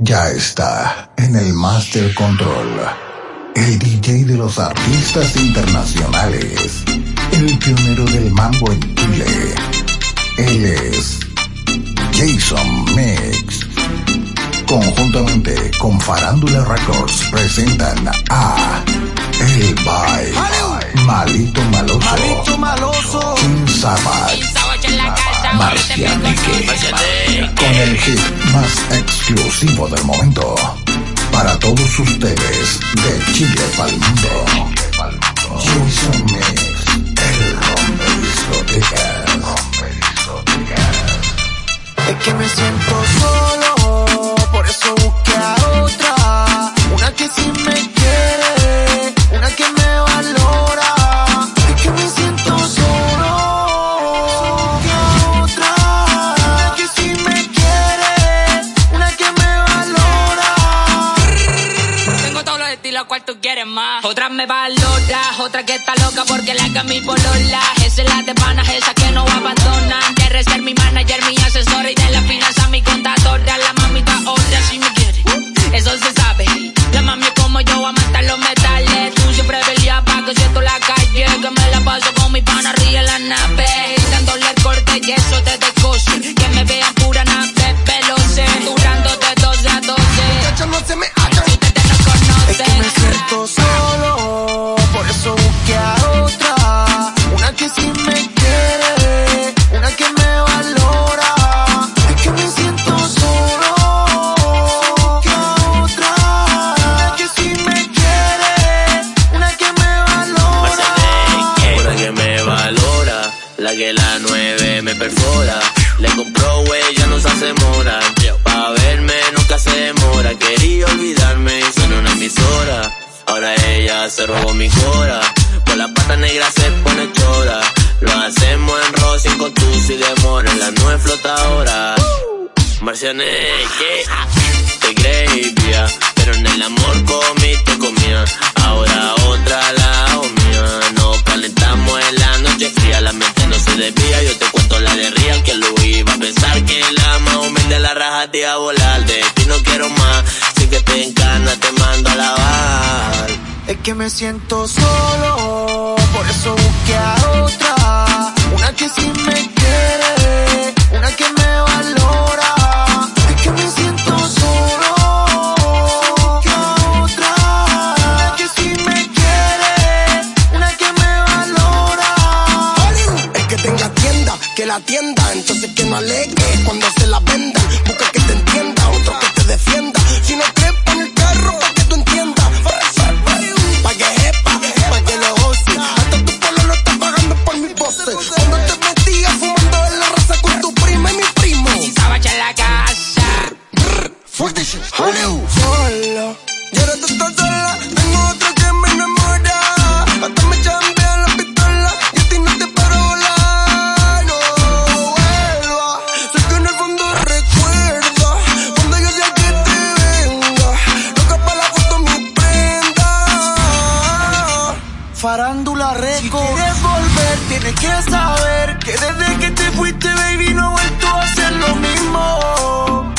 Ya está en el Master Control. El DJ de los artistas internacionales. El pionero del mambo en Chile. Él es Jason Mix. Conjuntamente con Farándula Records presentan a El Bye. Malito Maloso. Malito Maloso. King Savage. Marcianeque. Con el hit más exclusivo del momento. Para todos ustedes, de Chile para el mundo. Me valora, otra que está loca porque la haga mi polola. Esa es la de panas, esa que no abandona. Quiere ser mi manager, mi asesor y de la finanza mi contadora. La mamita otra si me quiere, eso se sabe. La mami como yo, a matar los metales. Tú siempre peleas pa' que siento la calle. Que me la paso con mi pana en la nave. Dándole el corte y eso te descoce. Que me vean pura nave, veloce. Durándote 12 a 12. Muchacho, no se me haga. Ustedes no conocen. Es que me siento solo, que la nueve me perfora. Le compró güey, ya no se hace mora. Pa' verme nunca se demora. Quería olvidarme y suena una emisora. Ahora ella se robó mi cora. Por la pata negra se pone chora. Lo hacemos en rosin con tus y demora. La nueve flotadora. Marcianeque, te creía, pero en el amor comiste comía. Ahora otra la que te encana te mando a lavar. Es que me siento solo, por eso busqué a otra. Una que sí me quiere, una que me valora. Es que me siento solo, busqué a otra. Una que sí me quiere, una que me valora. El que tenga tienda, que la atienda, entonces que no alegue Farándula Records. Si quieres volver, tienes que saber que desde que te fuiste, baby, no he vuelto a hacer lo mismo.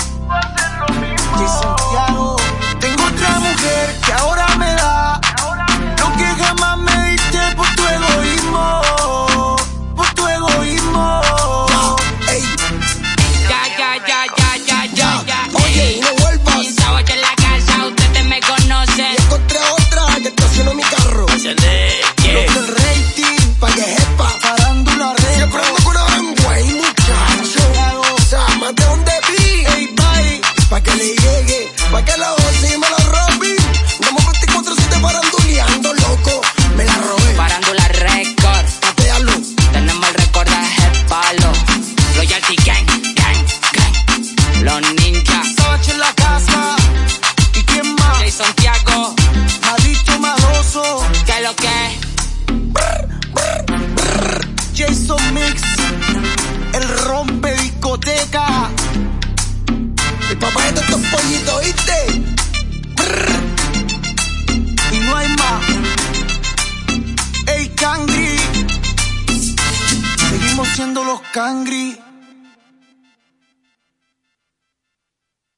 Pa' que le llegue, pa' que la goce y me la robe. Damos 24-7 faranduleando, loco. Me la robé. Farándula Record. Patealo. Tenemos el recordaje palo. Loyalty Gang, Gang, Gang. Los ninjas. Sabach en la casa. ¿Y quién más? Jay Santiago. Cangri.